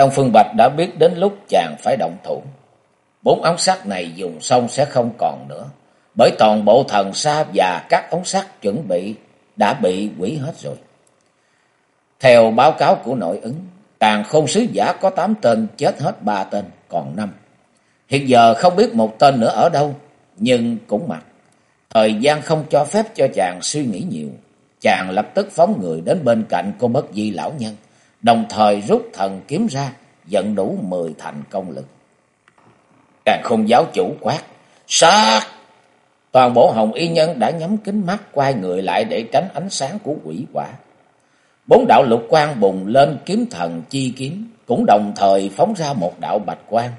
Đông Phương Bạch đã biết đến lúc chàng phải động thủ. Bốn ống sắt này dùng xong sẽ không còn nữa. Bởi toàn bộ thần sa và các ống sắt chuẩn bị đã bị quỷ hết rồi. Theo báo cáo của nội ứng, tàn không sứ giả có tám tên chết hết ba tên, còn năm. Hiện giờ không biết một tên nữa ở đâu, nhưng cũng mặc. Thời gian không cho phép cho chàng suy nghĩ nhiều. Chàng lập tức phóng người đến bên cạnh cô bất di lão nhân đồng thời rút thần kiếm ra, dẫn đủ mười thành công lực. Càng không giáo chủ quát, sát! Toàn bộ hồng y nhân đã nhắm kính mắt quay người lại để tránh ánh sáng của quỷ quả. Bốn đạo lục quang bùng lên kiếm thần chi kiếm, cũng đồng thời phóng ra một đạo bạch quang.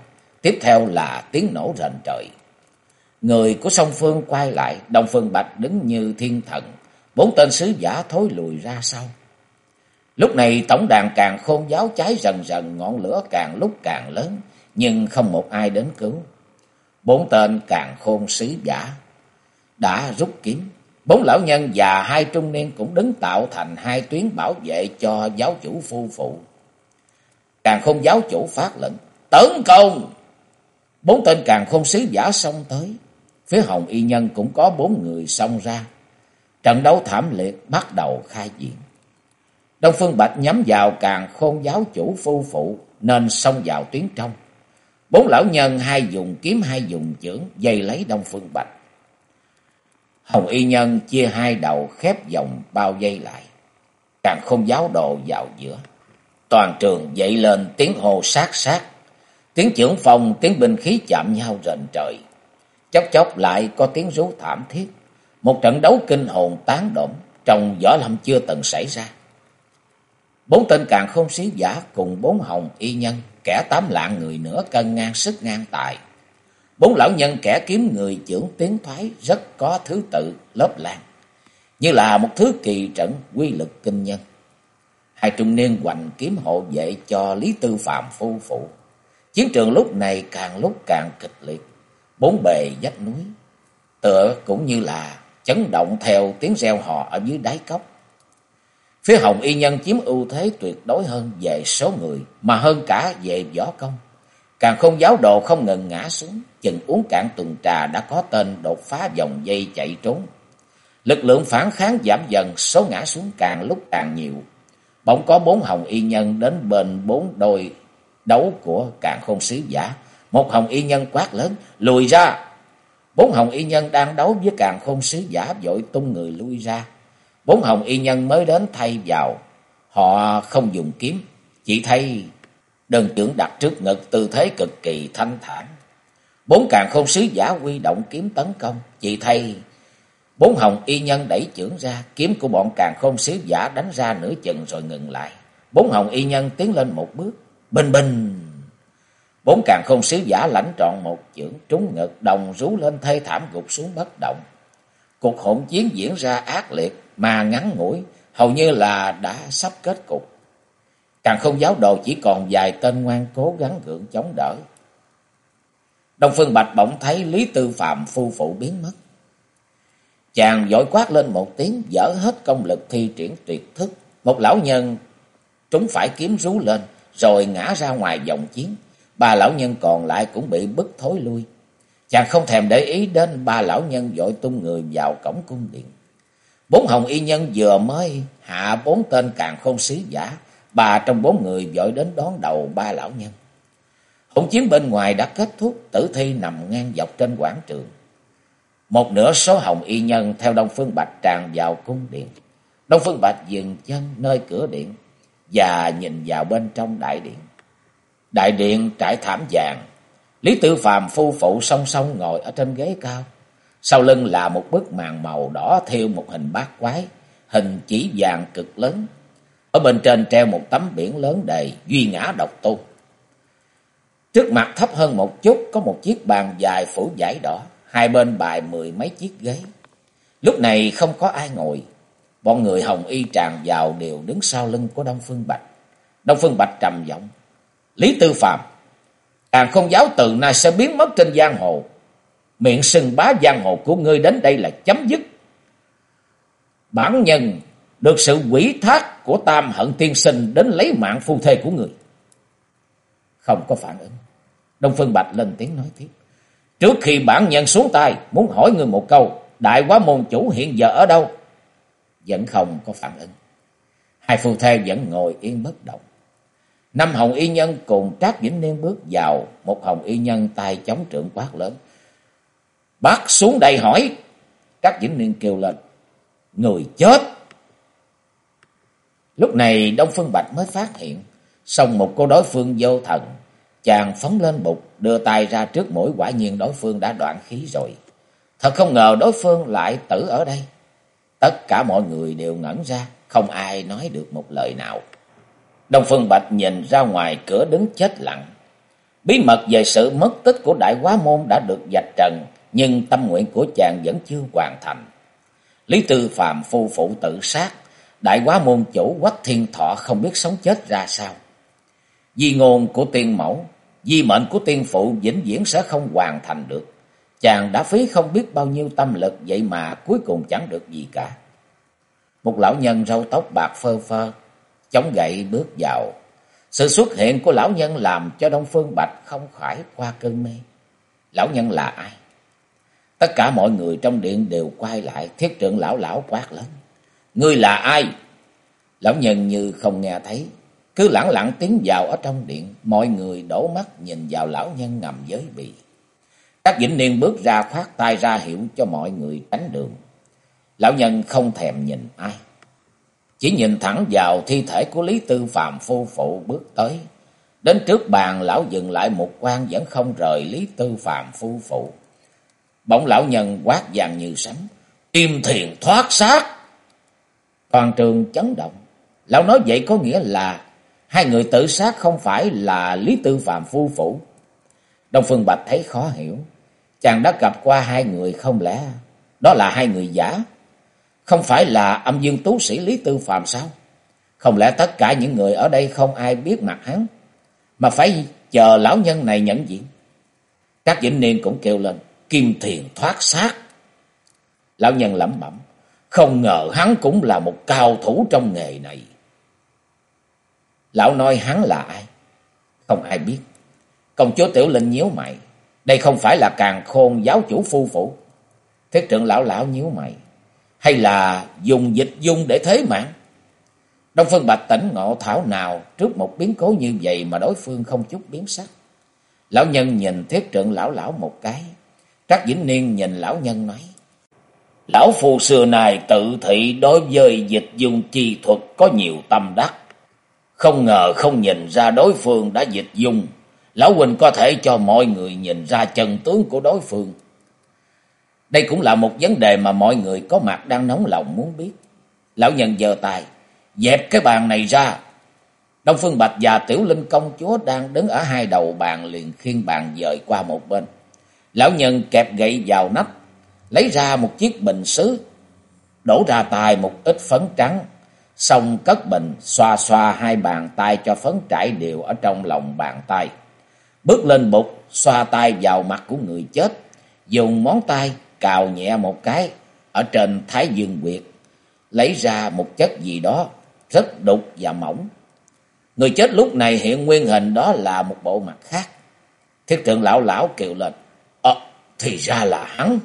Tiếp theo là tiếng nổ rền trời. Người của song phương quay lại, Đông Phương Bạch đứng như thiên thần, bốn tên sứ giả thối lùi ra sau. Lúc này tổng đàn càng khôn giáo cháy dần dần ngọn lửa càng lúc càng lớn, nhưng không một ai đến cứu. Bốn tên càng khôn sứ giả đã rút kiếm. Bốn lão nhân và hai trung niên cũng đứng tạo thành hai tuyến bảo vệ cho giáo chủ phu phụ. Càng khôn giáo chủ phát lệnh, tấn công! Bốn tên càng khôn sứ giả xông tới. Phía hồng y nhân cũng có bốn người xông ra. Trận đấu thảm liệt bắt đầu khai diễn. Đông Phương Bạch nhắm vào càng khôn giáo chủ phu phụ nên xông vào tuyến trong. Bốn lão nhân hai dùng kiếm hai dùng chưởng dây lấy Đông Phương Bạch. Hồng Y Nhân chia hai đầu khép vòng bao dây lại. Càng khôn giáo đồ vào giữa. Toàn trường dậy lên tiếng hồ sát sát. Tiếng trưởng phòng, tiếng binh khí chạm nhau rền trời. Chốc chốc lại có tiếng rú thảm thiết. Một trận đấu kinh hồn tán động trong võ lâm chưa từng xảy ra. Bốn tên càng không xí giả cùng bốn hồng y nhân, kẻ tám lạng người nữa cân ngang sức ngang tài. Bốn lão nhân kẻ kiếm người trưởng tiến thoái rất có thứ tự lớp lan, như là một thứ kỳ trận quy lực kinh nhân. Hai trung niên hoành kiếm hộ vệ cho Lý Tư Phạm phu phụ. Chiến trường lúc này càng lúc càng kịch liệt, bốn bề dách núi, tựa cũng như là chấn động theo tiếng reo hò ở dưới đáy cốc. Phía Hồng Y Nhân chiếm ưu thế tuyệt đối hơn về số người, mà hơn cả về võ công. Càng không giáo đồ không ngừng ngã xuống, chừng uống cạn tuần trà đã có tên đột phá dòng dây chạy trốn. Lực lượng phản kháng giảm dần, số ngã xuống càng lúc càng nhiều. Bỗng có bốn Hồng Y Nhân đến bên bốn đôi đấu của càng không sứ giả. Một Hồng Y Nhân quát lớn, lùi ra. Bốn Hồng Y Nhân đang đấu với càng không sứ giả vội tung người lui ra. Bốn hồng y nhân mới đến thay vào. Họ không dùng kiếm. Chỉ thay đơn trưởng đặt trước ngực tư thế cực kỳ thanh thản. Bốn càng không sứ giả quy động kiếm tấn công. Chỉ thay bốn hồng y nhân đẩy trưởng ra. Kiếm của bọn càng không sứ giả đánh ra nửa chừng rồi ngừng lại. Bốn hồng y nhân tiến lên một bước. Bình bình. Bốn càng không sứ giả lãnh trọn một chưởng trúng ngực, đồng rú lên thê thảm gục xuống bất động. Cuộc hỗn chiến diễn ra ác liệt mà ngắn ngủi, hầu như là đã sắp kết cục. Càng không giáo đồ chỉ còn vài tên ngoan cố gắng gượng chống đỡ. Đông Phương Bạch bỗng thấy Lý Tư Phạm phu phụ biến mất. Chàng dội quát lên một tiếng, dở hết công lực thi triển tuyệt thức. Một lão nhân trúng phải kiếm rú lên, rồi ngã ra ngoài dòng chiến. Ba lão nhân còn lại cũng bị bức thối lui. Chàng không thèm để ý đến ba lão nhân dội tung người vào cổng cung điện. Bốn hồng y nhân vừa mới hạ bốn tên càng không sứ giả, bà trong bốn người vội đến đón đầu ba lão nhân. Hỗn chiến bên ngoài đã kết thúc, tử thi nằm ngang dọc trên quảng trường. Một nửa số hồng y nhân theo Đông Phương Bạch tràn vào cung điện. Đông Phương Bạch dừng chân nơi cửa điện và nhìn vào bên trong đại điện. Đại điện trải thảm vàng, Lý Tử Phàm phu phụ song song ngồi ở trên ghế cao. Sau lưng là một bức màn màu đỏ thiêu một hình bát quái, hình chỉ vàng cực lớn. Ở bên trên treo một tấm biển lớn đầy duy ngã độc tôn. Trước mặt thấp hơn một chút có một chiếc bàn dài phủ giải đỏ, hai bên bài mười mấy chiếc ghế. Lúc này không có ai ngồi, bọn người hồng y tràn vào đều đứng sau lưng của Đông Phương Bạch. Đông Phương Bạch trầm giọng, Lý Tư Phạm, càng không giáo từ nay sẽ biến mất trên giang hồ. Miệng sừng bá giang hồ của ngươi đến đây là chấm dứt. Bản nhân được sự quỷ thác của Tam Hận Tiên Sinh đến lấy mạng phu thê của người. Không có phản ứng. Đông Phương Bạch lên tiếng nói tiếp. Trước khi bản nhân xuống tay, muốn hỏi người một câu, đại quá môn chủ hiện giờ ở đâu? Vẫn không có phản ứng. Hai phu thê vẫn ngồi yên bất động. Năm hồng y nhân cùng Trác Vĩnh Niên bước vào, một hồng y nhân tay chống trưởng quát lớn. Bác xuống đây hỏi. các Vĩnh Niên kêu lên. Người chết. Lúc này Đông Phương Bạch mới phát hiện, xong một cô đối phương vô thần, chàng phóng lên bục, đưa tay ra trước mũi quả nhiên đối phương đã đoạn khí rồi. Thật không ngờ đối phương lại tử ở đây. Tất cả mọi người đều ngẩn ra, không ai nói được một lời nào. Đông Phương Bạch nhìn ra ngoài cửa đứng chết lặng. Bí mật về sự mất tích của Đại Quá Môn đã được dạch trần, nhưng tâm nguyện của chàng vẫn chưa hoàn thành. Lý Tư Phạm phu phụ tự sát, Đại Quá Môn chủ Quách Thiên Thọ không biết sống chết ra sao. Di ngôn của tiên mẫu, di mệnh của tiên phụ vĩnh viễn sẽ không hoàn thành được. Chàng đã phí không biết bao nhiêu tâm lực vậy mà cuối cùng chẳng được gì cả. Một lão nhân râu tóc bạc phơ phơ, chống gậy bước vào. Sự xuất hiện của lão nhân làm cho Đông Phương Bạch không khỏi qua cơn mê. Lão nhân là ai? Tất cả mọi người trong điện đều quay lại, thiết trưởng lão lão quát lớn. Ngươi là ai? Lão nhân như không nghe thấy, cứ lẳng lặng tiến vào ở trong điện, mọi người đổ mắt nhìn vào lão nhân ngầm giới bị. Các vĩnh niên bước ra khoát tay ra hiệu cho mọi người tránh đường. Lão nhân không thèm nhìn ai. Chỉ nhìn thẳng vào thi thể của Lý Tư Phạm phu phụ bước tới. Đến trước bàn lão dừng lại một quan vẫn không rời Lý Tư Phạm phu phụ. Bỗng lão nhân quát vàng như sấm. Kim thiền thoát xác. Toàn trường chấn động. Lão nói vậy có nghĩa là hai người tự sát không phải là Lý Tư Phạm phu phủ. Đông Phương Bạch thấy khó hiểu. Chàng đã gặp qua hai người không lẽ đó là hai người giả? Không phải là âm dương tú sĩ Lý Tư Phạm sao? Không lẽ tất cả những người ở đây không ai biết mặt hắn? Mà phải chờ lão nhân này nhận diện. Các vĩnh niên cũng kêu lên. Kim thiền thoát xác. Lão nhân lẩm bẩm. Không ngờ hắn cũng là một cao thủ trong nghề này. Lão nói hắn là ai? Không ai biết. Công chúa Tiểu Linh nhíu mày. Đây không phải là càng khôn giáo chủ phu phụ. Thiết trưởng lão lão nhíu mày. Hay là dùng dịch dung để thế mạng? Đông Phương Bạch tỉnh ngộ thảo nào trước một biến cố như vậy mà đối phương không chút biến sắc. Lão nhân nhìn thiết trưởng lão lão một cái các Vĩnh Niên nhìn lão nhân nói. Lão phu xưa này tự thị đối với dịch dung chi thuật có nhiều tâm đắc. Không ngờ không nhìn ra đối phương đã dịch dung. Lão Huynh có thể cho mọi người nhìn ra chân tướng của đối phương. Đây cũng là một vấn đề mà mọi người có mặt đang nóng lòng muốn biết. Lão nhân giơ tay, dẹp cái bàn này ra. Đông Phương Bạch và Tiểu Linh công chúa đang đứng ở hai đầu bàn liền khiên bàn dời qua một bên. Lão nhân kẹp gậy vào nắp, lấy ra một chiếc bình sứ, đổ ra tài một ít phấn trắng, xong cất bình, xoa xoa hai bàn tay cho phấn trải đều ở trong lòng bàn tay. Bước lên bục, xoa tay vào mặt của người chết, dùng móng tay cào nhẹ một cái ở trên thái dương quyệt, lấy ra một chất gì đó rất đục và mỏng. Người chết lúc này hiện nguyên hình đó là một bộ mặt khác. Thiết thượng lão lão kêu lên, thì ra là hắn.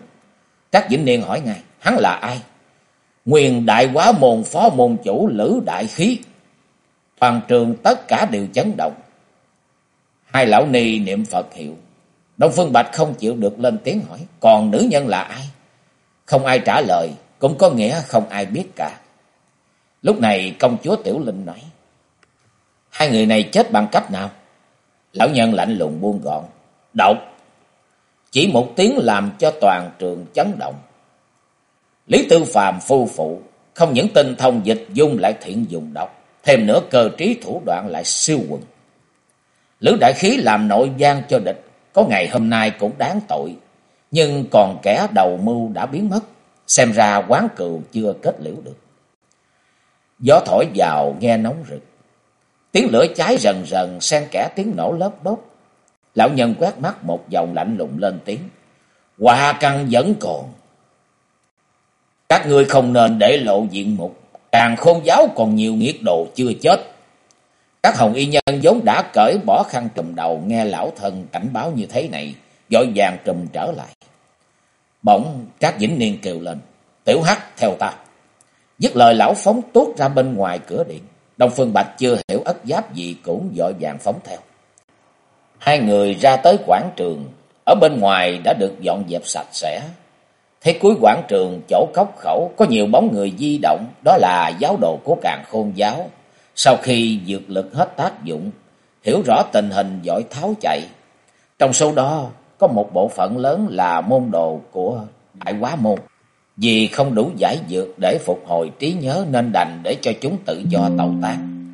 Các Vĩnh Niên hỏi ngài, hắn là ai? Nguyên đại quá môn phó môn chủ Lữ Đại Khí. Toàn trường tất cả đều chấn động. Hai lão ni niệm Phật hiệu. Đông Phương Bạch không chịu được lên tiếng hỏi, còn nữ nhân là ai? Không ai trả lời, cũng có nghĩa không ai biết cả. Lúc này công chúa Tiểu Linh nói, hai người này chết bằng cách nào? Lão nhân lạnh lùng buông gọn, độc. Chỉ một tiếng làm cho toàn trường chấn động. Lý Tư Phàm phu phụ, không những tinh thông dịch dung lại thiện dùng độc, thêm nữa cơ trí thủ đoạn lại siêu quần. Lữ đại khí làm nội gian cho địch, có ngày hôm nay cũng đáng tội. Nhưng còn kẻ đầu mưu đã biến mất, xem ra quán cừu chưa kết liễu được. Gió thổi vào nghe nóng rực. Tiếng lửa cháy rần rần, xen kẽ tiếng nổ lớp bốc. Lão nhân quét mắt một vòng lạnh lùng lên tiếng. Hòa căn vẫn còn. Các ngươi không nên để lộ diện mục. Càng khôn giáo còn nhiều nghiệt đồ chưa chết. Các hồng y nhân vốn đã cởi bỏ khăn trùm đầu nghe lão thần cảnh báo như thế này. Dội vàng trùm trở lại. Bỗng các Vĩnh Niên kêu lên. Tiểu Hắc, theo ta. Dứt lời, lão phóng tốt ra bên ngoài cửa điện. Đông Phương Bạch chưa hiểu ất giáp gì cũng dội vàng phóng theo. Hai người ra tới quảng trường. Ở bên ngoài đã được dọn dẹp sạch sẽ. Thế cuối quảng trường chỗ cốc khẩu có nhiều bóng người di động. Đó là giáo đồ của càng khôn giáo. Sau khi dược lực hết tác dụng. Hiểu rõ tình hình giỏi tháo chạy. Trong số đó có một bộ phận lớn là môn đồ của Đại Quá Môn. Vì không đủ giải dược để phục hồi trí nhớ nên đành để cho chúng tự do tàu tán.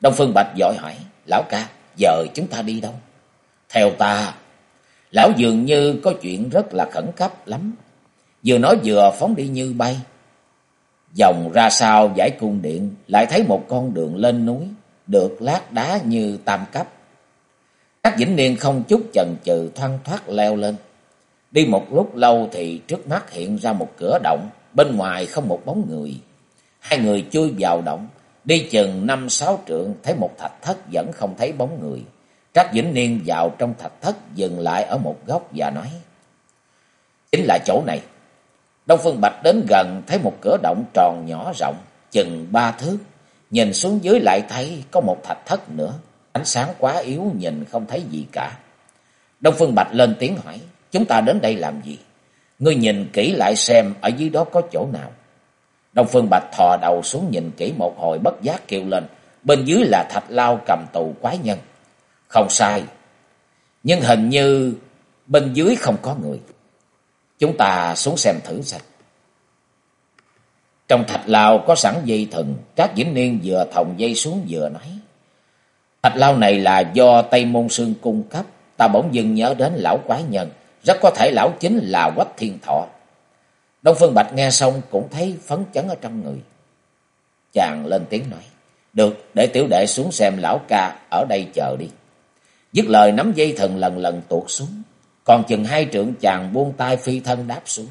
Đông Phương Bạch dội hỏi, Lão ca, giờ chúng ta đi đâu? Theo ta, Lão dường như có chuyện rất là khẩn cấp lắm. Vừa nói vừa phóng đi như bay. Dòng ra sau giải cung điện, lại thấy một con đường lên núi, được lát đá như tam cấp. Các vĩnh niên không chút chần chừ thoăn thoát leo lên. Đi một lúc lâu thì trước mắt hiện ra một cửa động, bên ngoài không một bóng người. Hai người chui vào động, đi chừng năm sáu trượng thấy một thạch thất vẫn không thấy bóng người. Trác Vĩnh Niên vào trong thạch thất dừng lại ở một góc và nói. Chính là chỗ này. Đông Phương Bạch đến gần thấy một cửa động tròn nhỏ rộng, chừng ba thước. Nhìn xuống dưới lại thấy có một thạch thất nữa. Ánh sáng quá yếu nhìn không thấy gì cả. Đông Phương Bạch lên tiếng hỏi. Chúng ta đến đây làm gì? Ngươi nhìn kỹ lại xem ở dưới đó có chỗ nào. Đông Phương Bạch thò đầu xuống nhìn kỹ một hồi bất giác kêu lên. Bên dưới là thạch lao cầm tù quái nhân. Không sai. Nhưng hình như bên dưới không có người. Chúng ta xuống xem thử xem. Trong thạch lao có sẵn dây thừng, các vĩnh niên vừa thòng dây xuống vừa nói. Thạch lao này là do Tây Môn Sương cung cấp, ta bỗng dưng nhớ đến lão quái nhân, rất có thể lão chính là Quách Thiên Thọ. Đông Phương Bạch nghe xong cũng thấy phấn chấn ở trong người. Chàng lên tiếng nói, được, để tiểu đệ xuống xem lão ca ở đây chờ đi. Dứt lời nắm dây thần lần lần tuột xuống. Còn chừng hai trượng chàng buông tay phi thân đáp xuống.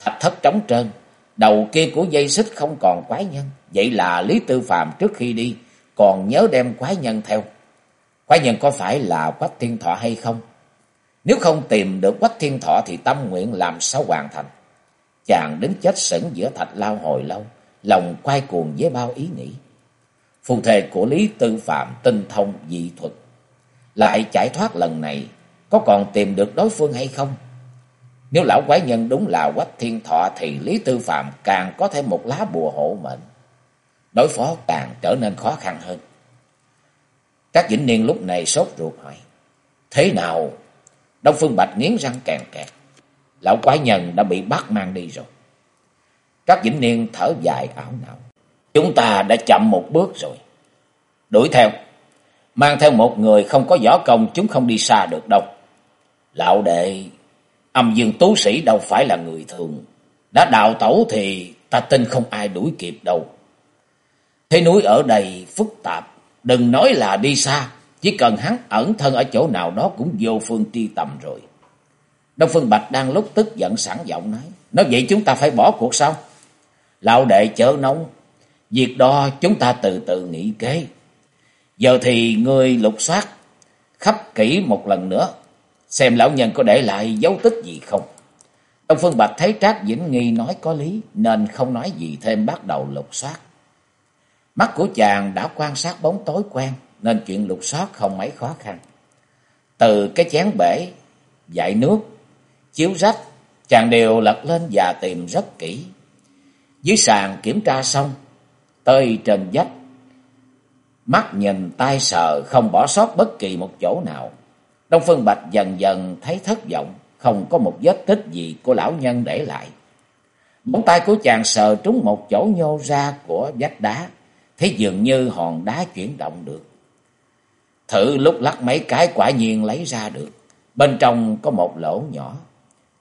Thạch thất trống trơn. Đầu kia của dây xích không còn quái nhân. Vậy là Lý Tư Phạm trước khi đi còn nhớ đem quái nhân theo. Quái nhân có phải là Quách Thiên Thọ hay không? Nếu không tìm được Quách Thiên Thọ thì tâm nguyện làm sao hoàn thành? Chàng đứng chết sững giữa thạch lao hồi lâu, lòng quay cuồng với bao ý nghĩ. Phù thề của Lý Tư Phạm tinh thông dị thuật lại chạy thoát lần này, có còn tìm được đối phương hay không? Nếu lão quái nhân đúng là quách thiên thọ thì Lý Tư Phạm càng có thêm một lá bùa hộ mệnh. Đối phó càng trở nên khó khăn hơn. Các vĩnh niên lúc này sốt ruột hỏi. Thế nào? Đông Phương Bạch nghiến răng càng kẹt. Lão quái nhân đã bị bắt mang đi rồi. Các vĩnh niên thở dài ảo não. Chúng ta đã chậm một bước rồi. Đuổi theo. Mang theo một người không có võ công chúng không đi xa được đâu. Lão đệ, âm dương tú sĩ đâu phải là người thường. Đã đào tẩu thì ta tin không ai đuổi kịp đâu. Thế núi ở đây phức tạp, đừng nói là đi xa. Chỉ cần hắn ẩn thân ở chỗ nào đó cũng vô phương tri tầm rồi. Đông Phương Bạch đang lúc tức giận sẵn giọng nói. Nói vậy chúng ta phải bỏ cuộc sao? Lão đệ chớ nóng. Việc đó chúng ta từ từ nghĩ kế. Giờ thì ngươi lục soát khắp kỹ một lần nữa, xem lão nhân có để lại dấu tích gì không. Đông Phương Bạch thấy Trác Vĩnh Nghi nói có lý, nên không nói gì thêm bắt đầu lục soát. Mắt của chàng đã quan sát bóng tối quen, nên chuyện lục soát không mấy khó khăn. Từ cái chén bể, dại nước, chiếu rách, chàng đều lật lên và tìm rất kỹ. Dưới sàn kiểm tra xong, tới trên vách Mắt nhìn tay sờ không bỏ sót bất kỳ một chỗ nào. Đông Phương Bạch dần dần thấy thất vọng, không có một vết tích gì của lão nhân để lại. Bóng tay của chàng sờ trúng một chỗ nhô ra của vách đá, thấy dường như hòn đá chuyển động được. Thử lúc lắc mấy cái quả nhiên lấy ra được. Bên trong có một lỗ nhỏ.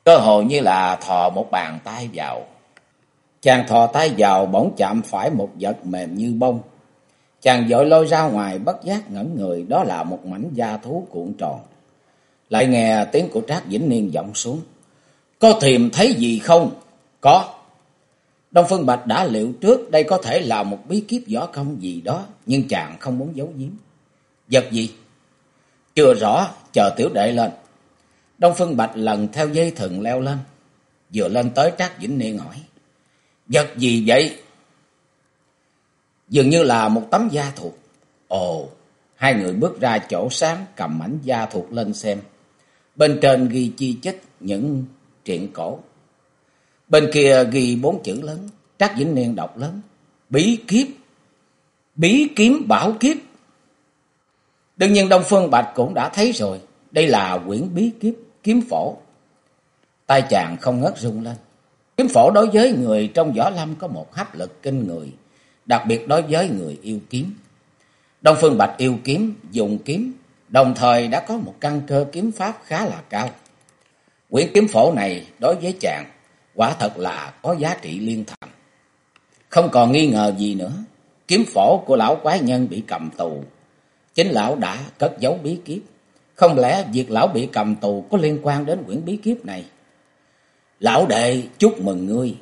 Cơ hội như là thò một bàn tay vào. Chàng thò tay vào bỗng chạm phải một vật mềm như bông. Chàng dội lôi ra ngoài bất giác ngẩn người. Đó là một mảnh da thú cuộn tròn. Lại nghe tiếng của Trác Vĩnh Niên vọng xuống. Có tìm thấy gì không? Có. Đông Phương Bạch đã liệu trước đây có thể là một bí kíp võ công gì đó. Nhưng chàng không muốn giấu giếm. Vật gì? Chưa rõ, chờ tiểu đệ lên. Đông Phương Bạch lần theo dây thừng leo lên. Vừa lên tới Trác Vĩnh Niên hỏi. Vật gì vậy? Dường như là một tấm da thuộc. Ồ, hai người bước ra chỗ sáng cầm mảnh da thuộc lên xem. Bên trên ghi chi chích những truyện cổ. Bên kia ghi bốn chữ lớn. Trác Vĩnh Niên đọc lớn. Bí kiếp. Bí kiếm bảo kiếp. Đương nhiên Đông Phương Bạch cũng đã thấy rồi. Đây là quyển bí kiếp kiếm phổ. Tai chàng không ngớt rung lên. Kiếm phổ đối với người trong võ lâm có một hấp lực kinh người. Đặc biệt đối với người yêu kiếm. Đông Phương Bạch yêu kiếm, dùng kiếm. Đồng thời đã có một căn cơ kiếm pháp khá là cao. Quyển kiếm phổ này đối với chàng quả thật là có giá trị liên thành. Không còn nghi ngờ gì nữa. Kiếm phổ của lão quái nhân bị cầm tù Chính lão đã cất giấu bí kiếp. Không lẽ việc lão bị cầm tù có liên quan đến quyển bí kiếp này? Lão đệ chúc mừng ngươi.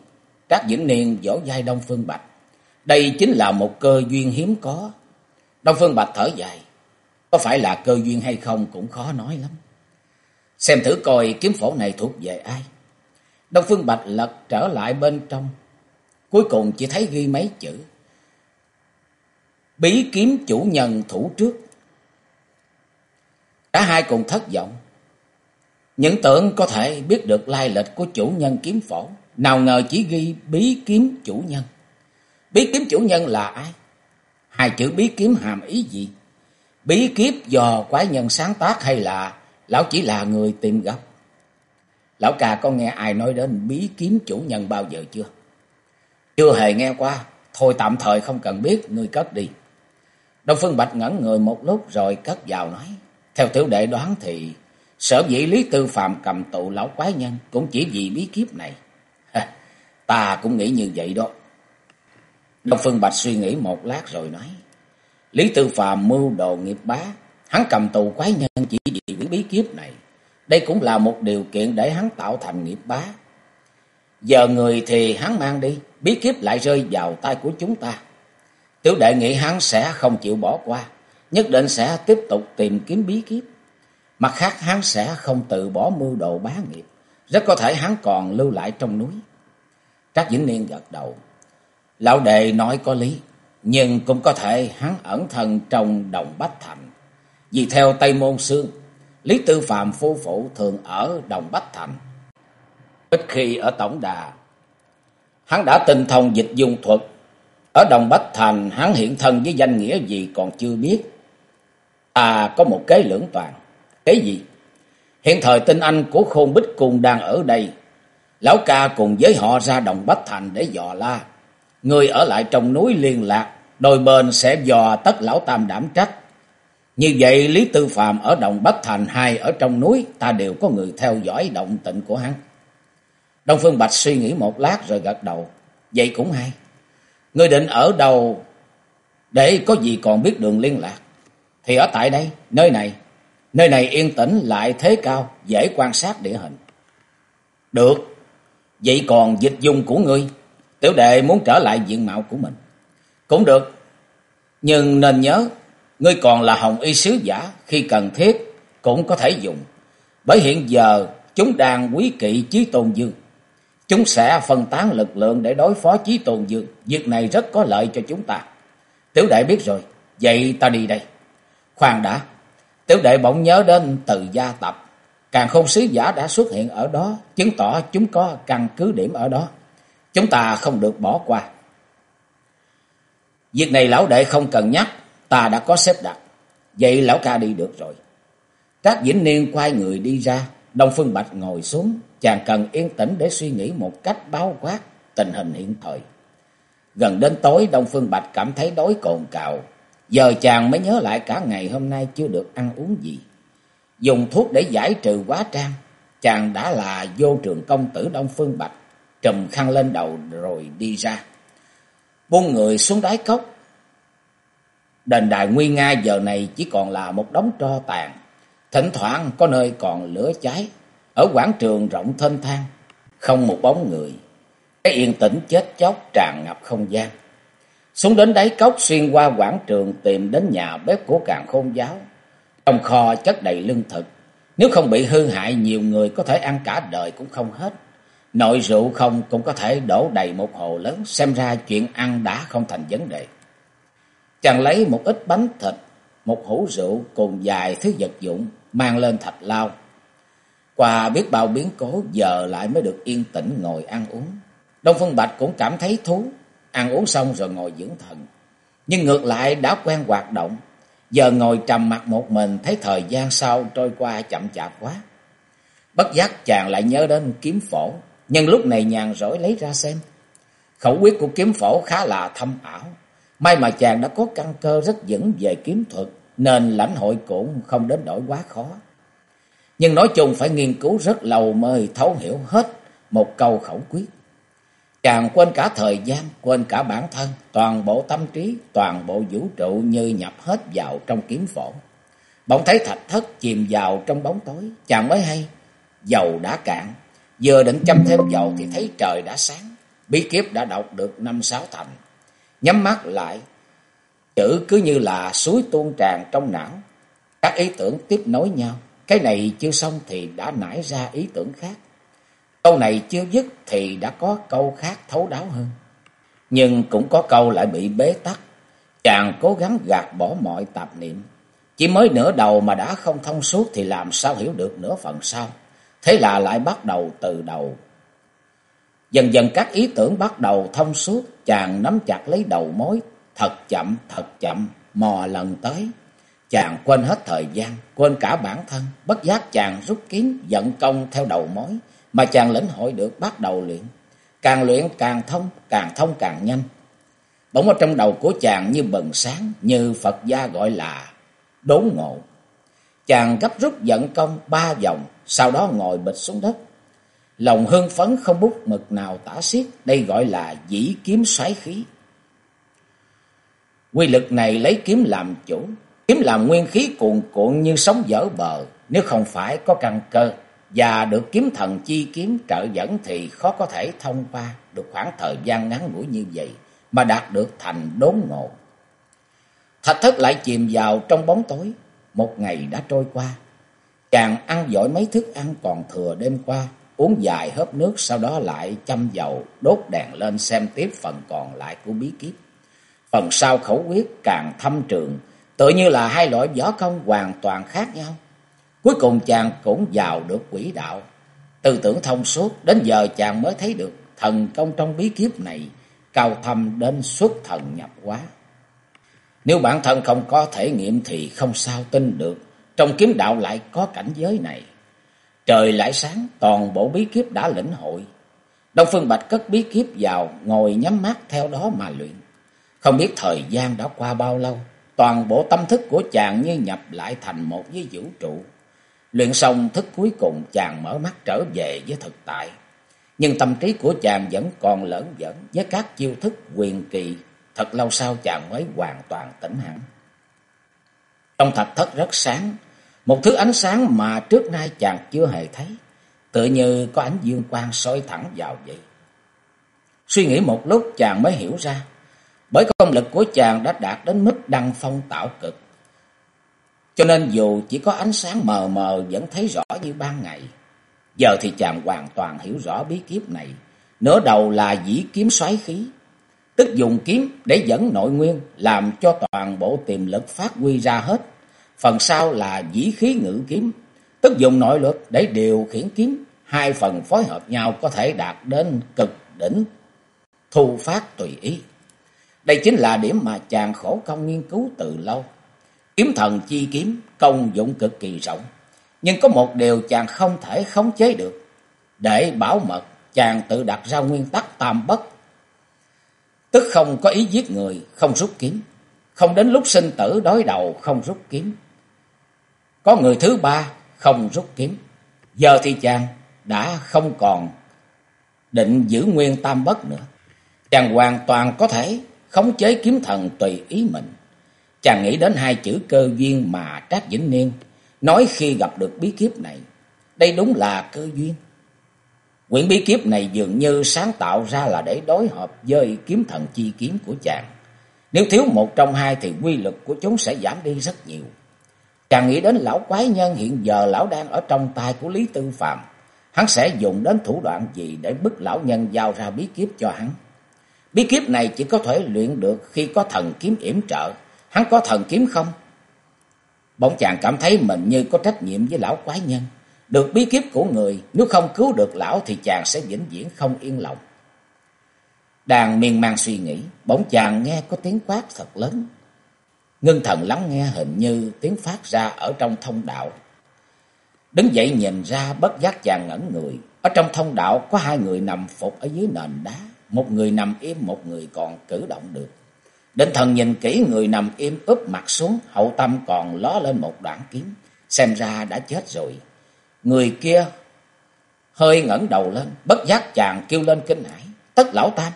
các diễn Niên vỗ vai Đông Phương Bạch. Đây chính là một cơ duyên hiếm có. Đông Phương Bạch thở dài. Có phải là cơ duyên hay không cũng khó nói lắm. Xem thử coi kiếm phổ này thuộc về ai. Đông Phương Bạch lật trở lại bên trong. Cuối cùng chỉ thấy ghi mấy chữ. Bí kiếm chủ nhân thủ trước. Cả hai cùng thất vọng. Những tưởng có thể biết được lai lịch của chủ nhân kiếm phổ. Nào ngờ chỉ ghi bí kiếm chủ nhân. Bí kiếm chủ nhân là ai? Hai chữ bí kiếm hàm ý gì? Bí kiếp do quái nhân sáng tác hay là lão chỉ là người tìm gặp? Lão cà có nghe ai nói đến bí kiếm chủ nhân bao giờ chưa? Chưa hề nghe qua. Thôi tạm thời không cần biết, ngươi cất đi. Đông Phương Bạch ngẩn người một lúc rồi cất vào nói. Theo tiểu đệ đoán thì sở dĩ Lý Tư Phạm cầm tụ lão quái nhân cũng chỉ vì bí kiếp này. ta cũng nghĩ như vậy đó. Đông Phương Bạch suy nghĩ một lát rồi nói. Lý Tư Phạm mưu đồ nghiệp bá. Hắn cầm tù quái nhân chỉ vì bí kiếp này. Đây cũng là một điều kiện để hắn tạo thành nghiệp bá. Giờ người thì hắn mang đi. Bí kiếp lại rơi vào tay của chúng ta. Tiểu đệ nghĩ hắn sẽ không chịu bỏ qua, nhất định sẽ tiếp tục tìm kiếm bí kíp. Mặt khác hắn sẽ không tự bỏ mưu đồ bá nghiệp, rất có thể hắn còn lưu lại trong núi. Trác Vĩnh Niên gật đầu. Lão đệ nói có lý, nhưng cũng có thể hắn ẩn thân trong đồng Bách Thành. Vì theo Tây Môn Sương, Lý Tư Phạm phu phụ thường ở đồng Bách Thành. Ít khi ở Tổng Đà, hắn đã tinh thông dịch dung thuật ở Đồng Bách Thành hắn hiện thân với danh nghĩa gì còn chưa biết. À có một kế lưỡng toàn. cái gì? Hiện thời tinh anh của Khôn Bích Cung đang ở đây. Lão ca cùng với họ ra Đồng Bách Thành để dò la. Người ở lại trong núi liên lạc. Đôi bên sẽ dò tất lão tam đảm trách. Như vậy Lý Tư Phạm ở Đồng Bắc Thành hay ở trong núi ta đều có người theo dõi động tịnh của hắn. Đông Phương Bạch suy nghĩ một lát rồi gật đầu. Vậy cũng hay. Ngươi định ở đâu để có gì còn biết đường liên lạc? Thì ở tại đây, nơi này. Nơi này yên tĩnh lại thế cao, dễ quan sát địa hình. Được. Vậy còn dịch dung của ngươi? Tiểu đệ muốn trở lại diện mạo của mình. Cũng được. Nhưng nên nhớ, ngươi còn là hồng y sứ giả, khi cần thiết cũng có thể dùng. Bởi hiện giờ chúng đang quý kỵ chí tôn dương. Chúng sẽ phân tán lực lượng để đối phó Chí Tôn Dương. Việc này rất có lợi cho chúng ta. Tiểu đệ biết rồi. Vậy ta đi đây. Khoan đã. Tiểu đệ bỗng nhớ đến từ gia tập. Càng không sứ giả đã xuất hiện ở đó. Chứng tỏ chúng có căn cứ điểm ở đó. Chúng ta không được bỏ qua. Việc này lão đệ không cần nhắc. Ta đã có xếp đặt. Vậy lão ca đi được rồi. Trác Vĩnh Niên quay người đi ra. Đông Phương Bạch ngồi xuống, chàng cần yên tĩnh để suy nghĩ một cách bao quát tình hình hiện thời. Gần đến tối, Đông Phương Bạch cảm thấy đói cồn cào, Giờ chàng mới nhớ lại cả ngày hôm nay chưa được ăn uống gì. Dùng thuốc để giải trừ quá trang. Chàng đã là vô trường công tử Đông Phương Bạch. Trùm khăn lên đầu rồi đi ra. bốn người xuống đáy cốc. Đền đài Nguy Nga giờ này chỉ còn là một đống tro tàn. Thỉnh thoảng có nơi còn lửa cháy. Ở quảng trường rộng thênh thang. Không một bóng người. Cái yên tĩnh chết chóc tràn ngập không gian. Xuống đến đáy cốc, xuyên qua quảng trường tìm đến nhà bếp của càng khôn giáo. Trong kho chất đầy lương thực. Nếu không bị hư hại, nhiều người có thể ăn cả đời cũng không hết. Nội rượu không cũng có thể đổ đầy một hồ lớn. Xem ra chuyện ăn đã không thành vấn đề. Chàng lấy một ít bánh thịt, một hũ rượu cùng vài thứ vật dụng mang lên thạch lao. Qua biết bao biến cố giờ lại mới được yên tĩnh ngồi ăn uống. Đông Phương Bạch cũng cảm thấy thú, ăn uống xong rồi ngồi dưỡng thần. Nhưng ngược lại đã quen hoạt động, giờ ngồi trầm mặt một mình thấy thời gian sau trôi qua chậm chạp quá. Bất giác chàng lại nhớ đến kiếm phổ, nhưng lúc này nhàn rỗi lấy ra xem. Khẩu quyết của kiếm phổ khá là thâm ảo, may mà chàng đã có căn cơ rất vững về kiếm thuật, nên lãnh hội cũng không đến đổi quá khó. Nhưng nói chung phải nghiên cứu rất lâu mới thấu hiểu hết một câu khẩu quyết. Chàng quên cả thời gian, quên cả bản thân, toàn bộ tâm trí, toàn bộ vũ trụ như nhập hết vào trong kiếm phổ. Bỗng thấy thạch thất chìm vào trong bóng tối, chàng mới hay, dầu đã cạn. Vừa định châm thêm dầu thì thấy trời đã sáng, bí kiếp đã đọc được năm sáu thành. Nhắm mắt lại, chữ cứ như là suối tuôn tràn trong não. Các ý tưởng tiếp nối nhau, cái này chưa xong thì đã nảy ra ý tưởng khác. Câu này chưa dứt thì đã có câu khác thấu đáo hơn. Nhưng cũng có câu lại bị bế tắc. Chàng cố gắng gạt bỏ mọi tạp niệm. Chỉ mới nửa đầu mà đã không thông suốt thì làm sao hiểu được nửa phần sau. Thế là lại bắt đầu từ đầu. Dần dần các ý tưởng bắt đầu thông suốt. Chàng nắm chặt lấy đầu mối. Thật chậm, thật chậm, mò lần tới. Chàng quên hết thời gian, quên cả bản thân. Bất giác chàng rút kiếm, dẫn công theo đầu mối mà chàng lĩnh hội được bắt đầu luyện. Càng luyện càng thông, càng thông càng nhanh. Bỗng ở trong đầu của chàng như bừng sáng, như Phật gia gọi là đốn ngộ. Chàng gấp rút dẫn công ba vòng, sau đó ngồi bịch xuống đất. Lòng hưng phấn không bút mực nào tả xiết, đây gọi là dĩ kiếm xoáy khí. Quy lực này lấy kiếm làm chủ, kiếm làm nguyên khí cuồn cuộn như sóng dở bờ, nếu không phải có căn cơ và được kiếm thần chi kiếm trợ dẫn thì khó có thể thông qua được khoảng thời gian ngắn ngủi như vậy mà đạt được thành đốn ngộ. Thạch thất lại chìm vào trong bóng tối, một ngày đã trôi qua. Chàng ăn giỏi mấy thức ăn còn thừa đêm qua, uống dài hớp nước sau đó lại châm dầu, đốt đèn lên xem tiếp phần còn lại của bí kíp. Phần sau khẩu quyết càng thâm trường, tự như là hai loại võ công hoàn toàn khác nhau. Cuối cùng chàng cũng vào được quỹ đạo. Tư tưởng thông suốt, đến giờ chàng mới thấy được thần công trong bí kiếp này cao thâm đến xuất thần nhập quá. Nếu bản thân không có thể nghiệm thì không sao tin được, trong kiếm đạo lại có cảnh giới này. Trời lại sáng, toàn bộ bí kiếp đã lĩnh hội. Đông Phương Bạch cất bí kiếp vào, ngồi nhắm mắt theo đó mà luyện. Không biết thời gian đã qua bao lâu, toàn bộ tâm thức của chàng như nhập lại thành một với vũ trụ. Luyện xong thức cuối cùng chàng mở mắt trở về với thực tại. Nhưng tâm trí của chàng vẫn còn lẫn dẫn với các chiêu thức quyền kỳ. Thật lâu sau chàng mới hoàn toàn tỉnh hẳn. Trong thạch thất rất sáng. Một thứ ánh sáng mà trước nay chàng chưa hề thấy. Tự như có ánh dương quang soi thẳng vào vậy. Suy nghĩ một lúc chàng mới hiểu ra. Bởi công lực của chàng đã đạt đến mức đăng phong tạo cực. Cho nên dù chỉ có ánh sáng mờ mờ vẫn thấy rõ như ban ngày. Giờ thì chàng hoàn toàn hiểu rõ bí kíp này. Nửa đầu là dĩ kiếm xoáy khí. Tức dùng kiếm để dẫn nội nguyên, làm cho toàn bộ tiềm lực phát huy ra hết. Phần sau là dĩ khí ngự kiếm, tức dùng nội lực để điều khiển kiếm. Hai phần phối hợp nhau có thể đạt đến cực đỉnh, thu phát tùy ý. Đây chính là điểm mà chàng khổ công nghiên cứu từ lâu. Kiếm thần chi kiếm, công dụng cực kỳ rộng. Nhưng có một điều chàng không thể khống chế được. Để bảo mật, chàng tự đặt ra nguyên tắc tam bất. Tức không có ý giết người, không rút kiếm. không đến lúc sinh tử đối đầu không rút kiếm. Có người thứ ba không rút kiếm. Giờ thì chàng đã không còn định giữ nguyên tam bất nữa. Chàng hoàn toàn có thể khống chế kiếm thần tùy ý mình. Chàng nghĩ đến hai chữ cơ duyên mà Trác Vĩnh Niên nói khi gặp được bí kiếp này. Đây đúng là cơ duyên. Quyển bí kiếp này dường như sáng tạo ra là để đối hợp với kiếm thần chi kiếm của chàng. Nếu thiếu một trong hai thì quy lực của chúng sẽ giảm đi rất nhiều. Chàng nghĩ đến lão quái nhân hiện giờ lão đang ở trong tay của Lý Tư Phạm. Hắn sẽ dùng đến thủ đoạn gì để bức lão nhân giao ra bí kiếp cho hắn. Bí kiếp này chỉ có thể luyện được khi có thần kiếm yểm trợ. Hắn có thần kiếm không? Bỗng chàng cảm thấy mình như có trách nhiệm với lão quái nhân. Được bí kiếp của người, nếu không cứu được lão thì chàng sẽ vĩnh viễn không yên lòng. Đang miên man suy nghĩ, bỗng chàng nghe có tiếng quát thật lớn. Ngưng thần lắng nghe hình như tiếng phát ra ở trong thông đạo. Đứng dậy nhìn ra bất giác chàng ngẩn người. Ở trong thông đạo có hai người nằm phục ở dưới nền đá. Một người nằm im, một người còn cử động được. Định thần nhìn kỹ người nằm im úp mặt xuống, hậu tâm còn ló lên một đoạn kiếm. Xem ra đã chết rồi. Người kia hơi ngẩng đầu lên, bất giác chàng kêu lên kinh hãi. Tất lão tam,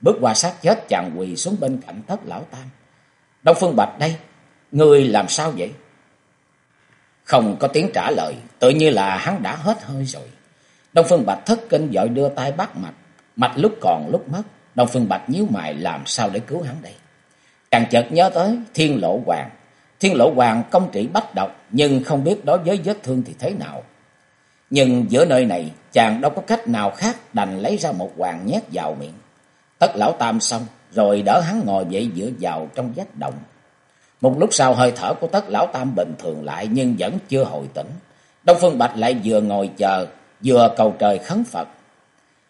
bước qua sát chết chàng quỳ xuống bên cạnh tất lão tam. Đông Phương Bạch đây, người làm sao vậy? Không có tiếng trả lời, tự như là hắn đã hết hơi rồi. Đông Phương Bạch thất kinh dội đưa tay bắt mạch, mạch lúc còn lúc mất. Đông Phương Bạch nhíu mày làm sao để cứu hắn đây? Chàng chợt nhớ tới Thiên Lộ Hoàng. Thiên Lộ Hoàng công trị bách độc, nhưng không biết đối với vết thương thì thế nào. Nhưng giữa nơi này, chàng đâu có cách nào khác đành lấy ra một hoàng nhét vào miệng. Tất lão tam xong, rồi đỡ hắn ngồi dậy dựa vào trong vách động. Một lúc sau hơi thở của tất lão tam bình thường lại nhưng vẫn chưa hồi tỉnh. Đông Phương Bạch lại vừa ngồi chờ, vừa cầu trời khấn Phật.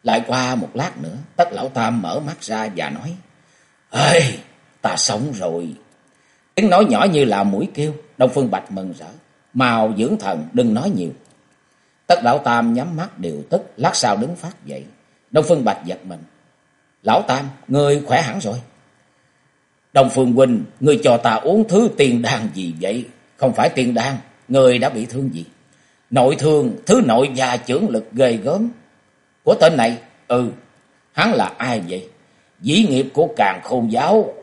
Lại qua một lát nữa, tất lão tam mở mắt ra và nói, Ê, ta sống rồi. Tiếng nói nhỏ như là mũi kêu, Đông Phương Bạch mừng rỡ. Màu dưỡng thần, đừng nói nhiều. Tất lão tam nhắm mắt điều tức, lát sau đứng phát dậy. Đông Phương Bạch giật mình. Lão Tam, người khỏe hẳn rồi. Đông Phương Huynh, người cho ta uống thứ tiền đan gì vậy? Không phải tiền đan, người đã bị thương gì? Nội thương, thứ nội già trưởng lực ghê gớm. Của tên này, ừ, hắn là ai vậy? Dĩ nghiệp của càng khôn giáo.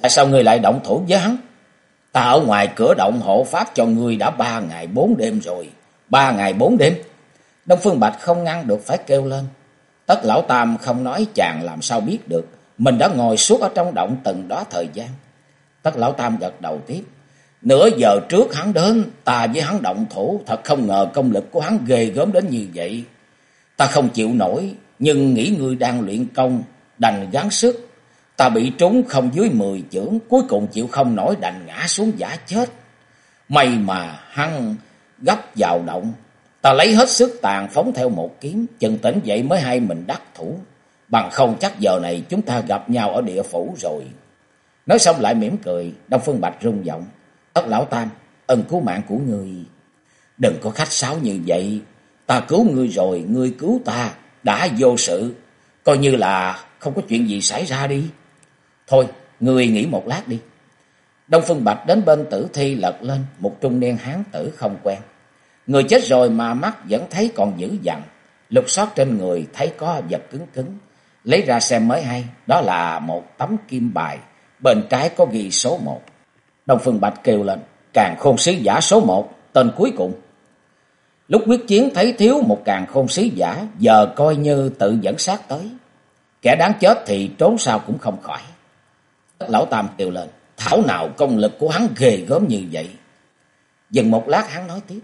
Tại sao người lại động thủ với hắn? Ta ở ngoài cửa động hộ pháp cho người đã ba ngày bốn đêm rồi. Ba ngày bốn đêm. Đông Phương Bạch không ngăn được phải kêu lên. Tất lão tam không nói chàng làm sao biết được. Mình đã ngồi suốt ở trong động từng đó thời gian. Tất lão tam gật đầu tiếp. Nửa giờ trước hắn đến, ta với hắn động thủ, thật không ngờ công lực của hắn ghê gớm đến như vậy. Ta không chịu nổi, nhưng nghĩ ngươi đang luyện công, đành gắng sức. Ta bị trúng không dưới mười chưởng, cuối cùng chịu không nổi đành ngã xuống giả chết. May mà hắn gấp vào động, Ta lấy hết sức tàn phóng theo một kiếm, chừng tỉnh dậy mới hay mình đắc thủ. Bằng không chắc giờ này chúng ta gặp nhau ở địa phủ rồi. Nói xong lại mỉm cười, Đông Phương Bạch rung giọng. Ất lão tam, ân cứu mạng của người. Đừng có khách sáo như vậy. Ta cứu ngươi rồi, ngươi cứu ta. Đã vô sự. Coi như là không có chuyện gì xảy ra đi. Thôi, ngươi nghỉ một lát đi. Đông Phương Bạch đến bên tử thi lật lên, một trung niên hán tử không quen. Người chết rồi mà mắt vẫn thấy còn dữ dằn. Lục soát trên người thấy có vật cứng cứng. Lấy ra xem mới hay. Đó là một tấm kim bài. Bên trái có ghi số một. Đông Phương Bạch kêu lên. Càng khôn sứ giả số một. Tên cuối cùng. Lúc quyết chiến thấy thiếu một càng khôn sứ giả. Giờ coi như tự dẫn sát tới. Kẻ đáng chết thì trốn sao cũng không khỏi. Lão Tam kêu lên. Thảo nào công lực của hắn ghê gớm như vậy. Dừng một lát hắn nói tiếp.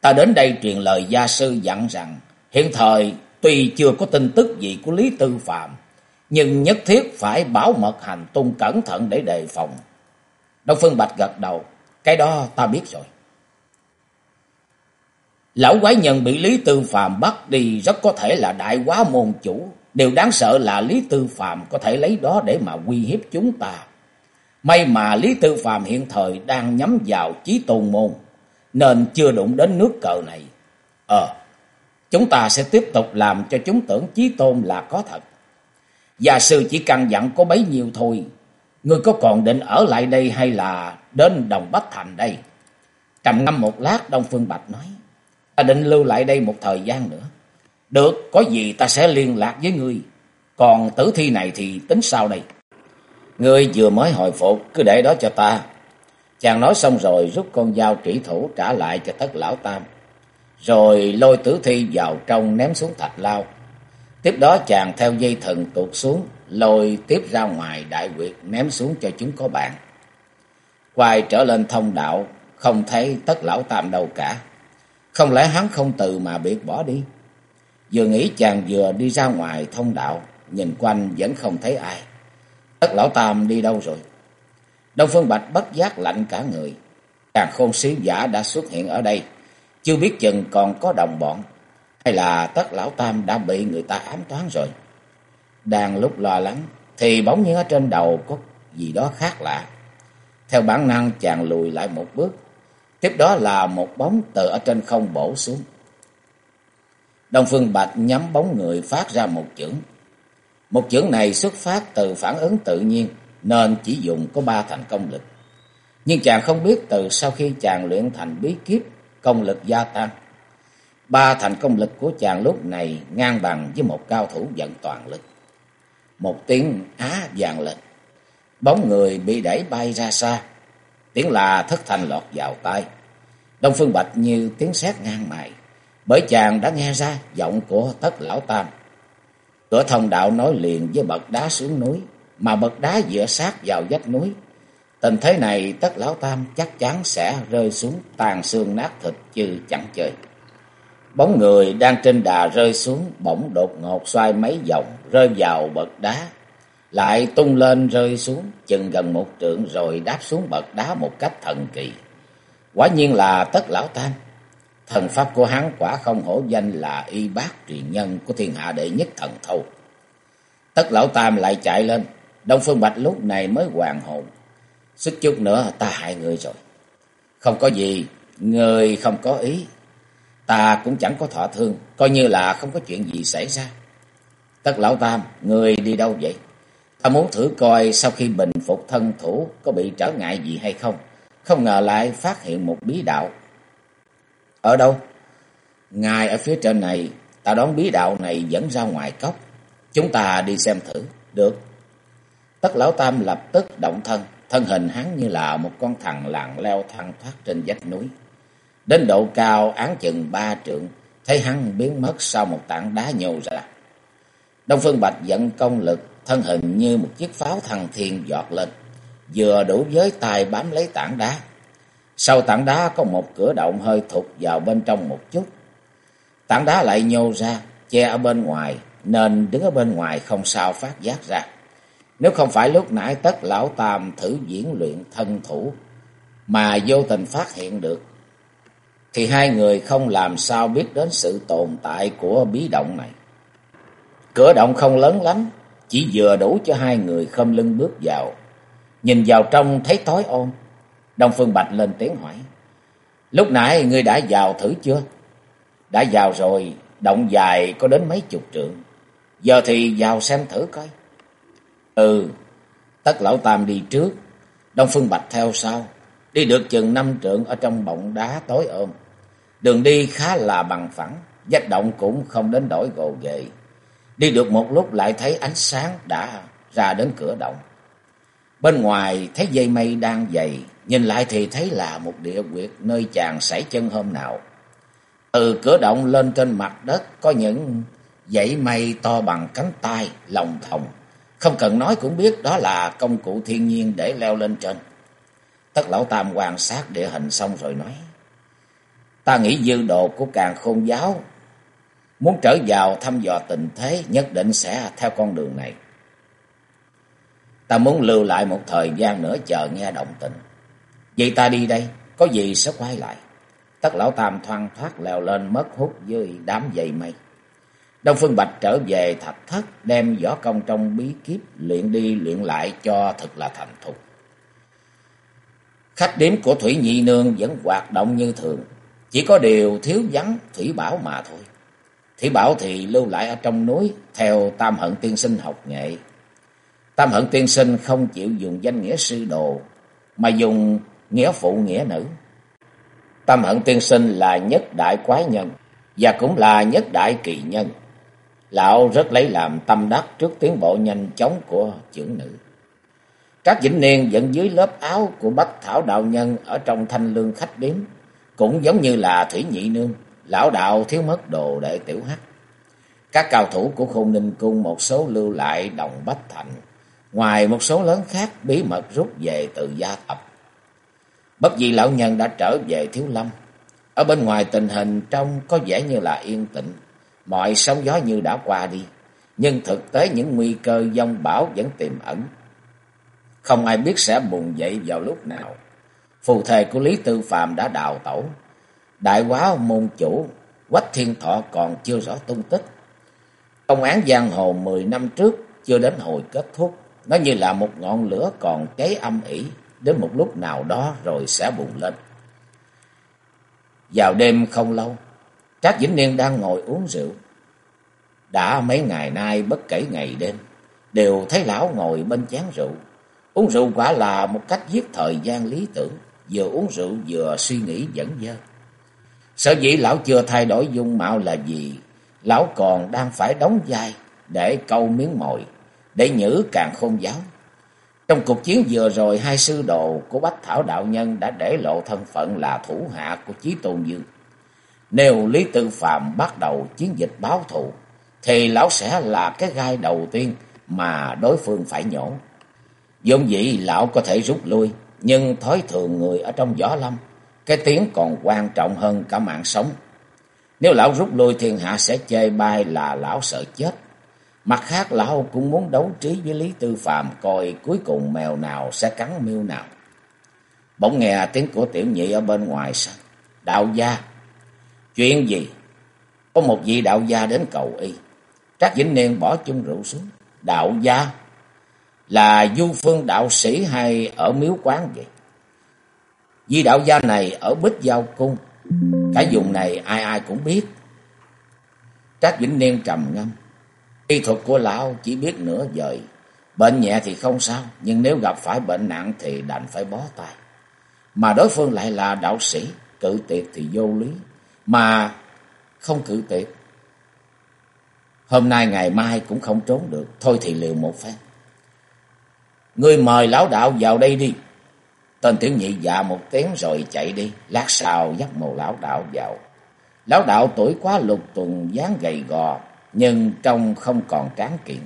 Ta đến đây truyền lời gia sư dặn rằng, hiện thời tuy chưa có tin tức gì của Lý Tư Phạm, nhưng nhất thiết phải bảo mật hành tung cẩn thận để đề phòng. Đông Phương Bạch gật đầu, cái đó ta biết rồi. Lão quái nhân bị Lý Tư Phạm bắt đi rất có thể là đại quá môn chủ. Điều đáng sợ là Lý Tư Phạm có thể lấy đó để mà uy hiếp chúng ta. May mà Lý Tư Phạm hiện thời đang nhắm vào chí tôn môn nên chưa đụng đến nước cờ này. Ờ, chúng ta sẽ tiếp tục làm cho chúng tưởng chí tôn là có thật. Gia sư chỉ căn dặn có bấy nhiêu thôi. Ngươi có còn định ở lại đây hay là đến Đồng Bách Thành đây? Trầm ngâm một lát Đông Phương Bạch nói. Ta định lưu lại đây một thời gian nữa. Được, có gì ta sẽ liên lạc với ngươi. Còn tử thi này thì tính sao đây? Ngươi vừa mới hồi phục, cứ để đó cho ta. Chàng nói xong rồi rút con dao trĩ thủ trả lại cho tất lão tam. Rồi lôi tử thi vào trong ném xuống thạch lao. Tiếp đó chàng theo dây thần tuột xuống, lôi tiếp ra ngoài đại quyệt ném xuống cho chúng có bạn. Quay trở lên thông đạo, không thấy tất lão tam đâu cả. Không lẽ hắn không từ mà biệt bỏ đi? Vừa nghĩ chàng vừa đi ra ngoài thông đạo, nhìn quanh vẫn không thấy ai. Tất lão tam đi đâu rồi? Đông Phương Bạch bất giác lạnh cả người. Càng khôn sứ giả đã xuất hiện ở đây. Chưa biết chừng còn có đồng bọn. Hay là tất lão tam đã bị người ta ám toán rồi. Đang lúc lo lắng. Thì bỗng nhiên ở trên đầu có gì đó khác lạ. Theo bản năng chàng lùi lại một bước. Tiếp đó là một bóng từ ở trên không bổ xuống. Đông Phương Bạch nhắm bóng người phát ra một chưởng. Một chưởng này xuất phát từ phản ứng tự nhiên nên chỉ dùng có ba thành công lực. Nhưng chàng không biết từ sau khi chàng luyện thành bí kíp, công lực gia tăng. Ba thành công lực của chàng lúc này ngang bằng với một cao thủ vận toàn lực. Một tiếng á vàng lên. Bóng người bị đẩy bay ra xa. Tiếng là thất thành lọt vào tai. Đông Phương Bạch như tiếng sét ngang mày. Bởi chàng đã nghe ra giọng của tất lão tam. Cửa thông đạo nói liền với bậc đá xuống núi, mà bậc đá dựa sát vào vách núi. Tình thế này tất lão tam chắc chắn sẽ rơi xuống tàn xương nát thịt chứ chẳng chơi. Bóng người đang trên đà rơi xuống, bỗng đột ngột xoay mấy vòng, rơi vào bậc đá. Lại tung lên rơi xuống, chừng gần một trượng rồi đáp xuống bậc đá một cách thần kỳ. Quả nhiên là tất lão tam. Thần pháp của hắn quả không hổ danh là y bác truyền nhân của thiên hạ đệ nhất thần thâu. Tất lão tam lại chạy lên, Đông Phương Bạch lúc này mới hoàn hồn. Sức chút nữa ta hại người rồi. Không có gì, người không có ý. Ta cũng chẳng có thọ thương, coi như là không có chuyện gì xảy ra. Tất lão tam, người đi đâu vậy? Ta muốn thử coi sau khi bình phục thân thủ có bị trở ngại gì hay không. Không ngờ lại phát hiện một bí đạo. Ở đâu? Ngài ở phía trên này, ta đón bí đạo này dẫn ra ngoài cốc. Chúng ta đi xem thử. Được. Tất lão tam lập tức động thân, thân hình hắn như là một con thằng lạng leo thăng thoát trên vách núi. Đến độ cao án chừng ba trượng, thấy hắn biến mất sau một tảng đá nhô ra. Đông Phương Bạch dẫn công lực, thân hình như một chiếc pháo thăng thiên giọt lên, vừa đủ với tay bám lấy tảng đá. Sau tảng đá có một cửa động hơi thụt vào bên trong một chút. Tảng đá lại nhô ra, che ở bên ngoài, nên đứng ở bên ngoài không sao phát giác ra. Nếu không phải lúc nãy tất lão tam thử diễn luyện thân thủ mà vô tình phát hiện được, thì hai người không làm sao biết đến sự tồn tại của bí động này. Cửa động không lớn lắm, chỉ vừa đủ cho hai người khom lưng bước vào. Nhìn vào trong thấy tối ôm. Đông Phương Bạch lên tiếng hỏi. Lúc nãy ngươi đã vào thử chưa? Đã vào rồi, động dài có đến mấy chục trượng. Giờ thì vào xem thử coi. Ừ, tất lão tam đi trước, Đông Phương Bạch theo sau. Đi được chừng năm trượng ở trong bọng đá tối ôm. Đường đi khá là bằng phẳng, dách động cũng không đến đổi gồ ghề. Đi được một lúc lại thấy ánh sáng đã ra đến cửa động. Bên ngoài thấy dây mây đang dày, nhìn lại thì thấy là một địa quyệt nơi chàng sải chân hôm nào. Từ cửa động lên trên mặt đất có những dãy mây to bằng cánh tay, lòng thòng. Không cần nói cũng biết đó là công cụ thiên nhiên để leo lên trên. Tất lão tam quan sát địa hình xong rồi nói. Ta nghĩ dư đồ của càng khôn giáo. Muốn trở vào thăm dò tình thế nhất định sẽ theo con đường này. Ta muốn lưu lại một thời gian nữa chờ nghe động tình. Vậy ta đi đây, có gì sẽ quay lại. Tất lão tam thoang thoát leo lên mất hút dưới đám dày mây. Đông Phương Bạch trở về thạch thất, đem võ công trong bí kíp luyện đi luyện lại cho thật là thành thục. Khách điếm của Thủy Nhị Nương vẫn hoạt động như thường, chỉ có điều thiếu vắng Thủy Bảo mà thôi. Thủy Bảo thì lưu lại ở trong núi theo tam hận tiên sinh học nghệ. Tam hận tiên sinh không chịu dùng danh nghĩa sư đồ, mà dùng nghĩa phụ nghĩa nữ. Tam hận tiên sinh là nhất đại quái nhân, và cũng là nhất đại kỳ nhân. Lão rất lấy làm tâm đắc trước tiến bộ nhanh chóng của trưởng nữ. Các Vĩnh Niên vẫn dưới lớp áo của Bách Thảo Đạo Nhân ở trong thanh lương khách điếm, cũng giống như là Thủy Nhị Nương, lão đạo thiếu mất đồ đệ tiểu hắc. Các cao thủ của khôn ninh cung một số lưu lại đồng Bách Thành, ngoài một số lớn khác bí mật rút về từ gia tộc Bất vì lão nhân đã trở về Thiếu Lâm. Ở bên ngoài tình hình trông có vẻ như là yên tĩnh, mọi sóng gió như đã qua đi. Nhưng thực tế những nguy cơ dông bão vẫn tiềm ẩn. Không ai biết sẽ bùng dậy vào lúc nào. Phù thề của Lý Tư Phạm đã đào tẩu. Đại quá môn chủ, Quách Thiên Thọ còn chưa rõ tung tích. Công án giang hồ 10 năm trước chưa đến hồi kết thúc. Nó như là một ngọn lửa còn cháy âm ỉ, đến một lúc nào đó rồi sẽ bùng lên. Vào đêm không lâu, Trác Vĩnh Niên đang ngồi uống rượu. Đã mấy ngày nay bất kể ngày đêm, đều thấy lão ngồi bên chén rượu. Uống rượu quả là một cách giết thời gian lý tưởng, vừa uống rượu vừa suy nghĩ dẫn dơ. Sở dĩ lão chưa thay đổi dung mạo là gì lão còn đang phải đóng vai để câu miếng mồi, để nhử càng khôn giáo. Trong cuộc chiến vừa rồi, hai sư đồ của Bách Thảo Đạo Nhân đã để lộ thân phận là thủ hạ của Chí Tôn Dương. Nếu Lý Tư Phạm bắt đầu chiến dịch báo thù, thì lão sẽ là cái gai đầu tiên mà đối phương phải nhổ. Dũng dĩ lão có thể rút lui, nhưng thói thường người ở trong võ lâm, cái tiếng còn quan trọng hơn cả mạng sống. Nếu lão rút lui thiên hạ sẽ chê bai là lão sợ chết. Mặt khác lão cũng muốn đấu trí với Lý Tư Phạm coi cuối cùng mèo nào sẽ cắn miêu nào. Bỗng nghe tiếng của tiểu nhị ở bên ngoài sân. Đạo gia. Chuyện gì? Có một vị đạo gia đến cầu y. Trác Vĩnh Niên bỏ chung rượu xuống. Đạo gia? Là du phương đạo sĩ hay ở miếu quán vậy? Vị đạo gia này ở Bích Giao Cung. Cả vùng này ai ai cũng biết. Trác Vĩnh Niên trầm ngâm. Y thuật của lão chỉ biết nửa vời. Bệnh nhẹ thì không sao, nhưng nếu gặp phải bệnh nặng thì đành phải bó tay. Mà đối phương lại là đạo sĩ, cự tuyệt thì vô lý. Mà không cự tuyệt. Hôm nay ngày mai cũng không trốn được, thôi thì liều một phen. Ngươi mời lão đạo vào đây đi. Tên tiểu nhị dạ một tiếng rồi chạy đi, lát sau dắt mồ lão đạo vào. Lão đạo tuổi quá lục tuần dáng gầy gò, nhưng trông không còn tráng kiện.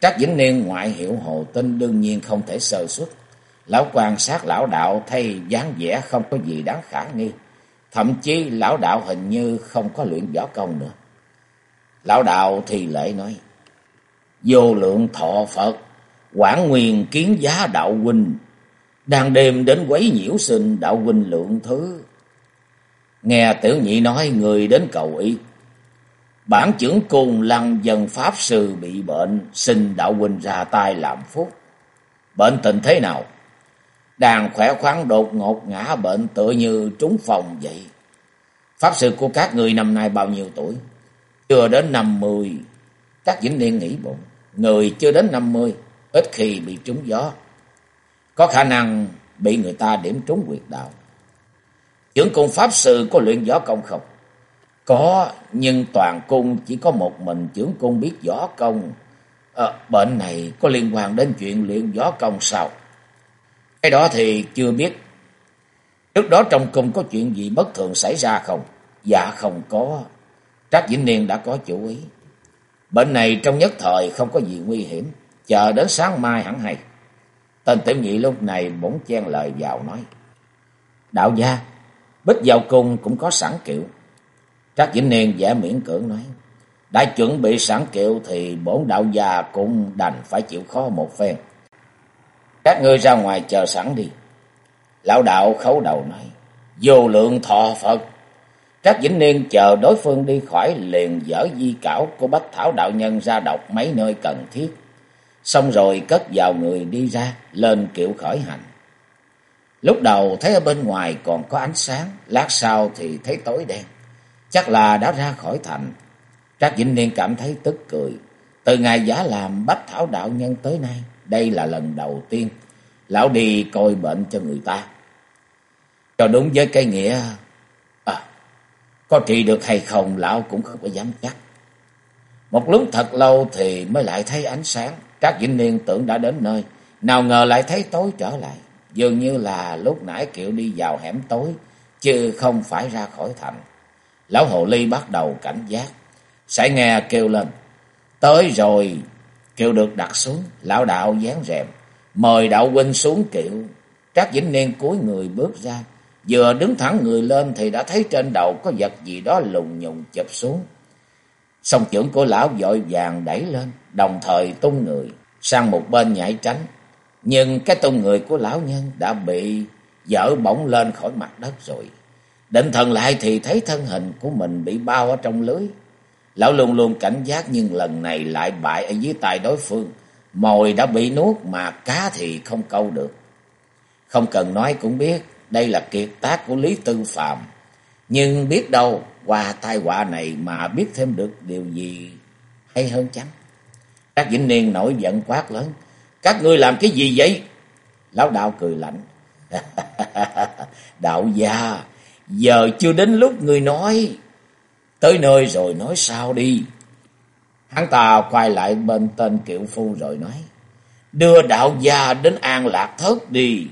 Trác Vĩnh Niên ngoại hiệu hồ tinh đương nhiên không thể sơ xuất. Lão quan sát lão đạo thấy dáng vẻ không có gì đáng khả nghi. Thậm chí lão đạo hình như không có luyện võ công nữa. Lão đạo thì lễ nói. Vô lượng thọ Phật, quảng nguyên kiến giá đạo huynh. Đang đêm đến quấy nhiễu sinh đạo huynh lượng thứ. Nghe tiểu nhị nói người đến cầu y. Bản trưởng cùng lăng dân pháp sư bị bệnh, xin đạo huynh ra tay làm phúc. Bệnh tình thế nào? Đàn khỏe khoắn đột ngột ngã bệnh tựa như trúng phòng vậy. Pháp sư của các người năm nay bao nhiêu tuổi? Chưa đến năm mươi. Các vĩnh niên nghĩ bụng. Người chưa đến năm mươi, ít khi bị trúng gió. Có khả năng bị người ta điểm trúng quyệt đạo. Trưởng cung Pháp sư có luyện gió công không? Có, nhưng toàn cung chỉ có một mình trưởng cung biết võ công. Ờ, à, bệnh này có liên quan đến chuyện luyện võ công sao? Cái đó thì chưa biết. Trước đó trong cung có chuyện gì bất thường xảy ra không? Dạ không có. Trác Vĩnh Niên đã có chủ ý. Bệnh này trong nhất thời không có gì nguy hiểm. Chờ đến sáng mai hẳn hay. Tên tiểu nhị lúc này bỗng chen lời vào nói. Đạo gia, bích vào cung cũng có sẵn kiệu các Vĩnh Niên giả miễn cưỡng nói. Đã chuẩn bị sẵn kiệu thì bổn đạo gia cũng đành phải chịu khó một phen. Các ngươi ra ngoài chờ sẵn đi. Lão đạo khấu đầu nói. Vô lượng thọ Phật. các Vĩnh Niên chờ đối phương đi khỏi liền dở di cảo của Bách Thảo Đạo Nhân ra đọc mấy nơi cần thiết. Xong rồi cất vào người đi ra, lên kiệu khởi hành. Lúc đầu thấy ở bên ngoài còn có ánh sáng, lát sau thì thấy tối đen. Chắc là đã ra khỏi thành. Trác Vĩnh Niên cảm thấy tức cười. Từ ngày giả làm Bách Thảo Đạo Nhân tới nay, đây là lần đầu tiên lão đi coi bệnh cho người ta. Cho đúng với cái nghĩa, à, có trị được hay không lão cũng không có dám chắc. Một lúc thật lâu thì mới lại thấy ánh sáng, các vĩnh niên tưởng đã đến nơi, nào ngờ lại thấy tối trở lại. Dường như là lúc nãy Kiệu đi vào hẻm tối, chứ không phải ra khỏi thành. Lão hồ ly bắt đầu cảnh giác, sẽ nghe kêu lên. Tới rồi, kêu được đặt xuống, lão đạo dán rèm, mời đạo huynh xuống kiệu. Trác Vĩnh Niên cúi người bước ra, vừa đứng thẳng người lên thì đã thấy trên đầu có vật gì đó lùng nhùng chụp xuống. Song trưởng của lão vội vàng đẩy lên, đồng thời tung người sang một bên nhảy tránh. Nhưng cái tung người của lão nhân đã bị dở bỗng lên khỏi mặt đất rồi. Định thần lại thì thấy thân hình của mình bị bao ở trong lưới. Lão luôn luôn cảnh giác nhưng lần này lại bại ở dưới tay đối phương. Mồi đã bị nuốt mà cá thì không câu được. Không cần nói cũng biết đây là kiệt tác của Lý Tư Phạm. Nhưng biết đâu qua tai họa này mà biết thêm được điều gì hay hơn chăng? Các Vĩnh Niên nổi giận quát lớn. Các ngươi làm cái gì vậy? Lão đạo cười lạnh. đạo gia, giờ chưa đến lúc ngươi nói. Tới nơi rồi nói sao đi. Hắn ta quay lại bên tên kiệu phu rồi nói. Đưa đạo gia đến an lạc thất đi.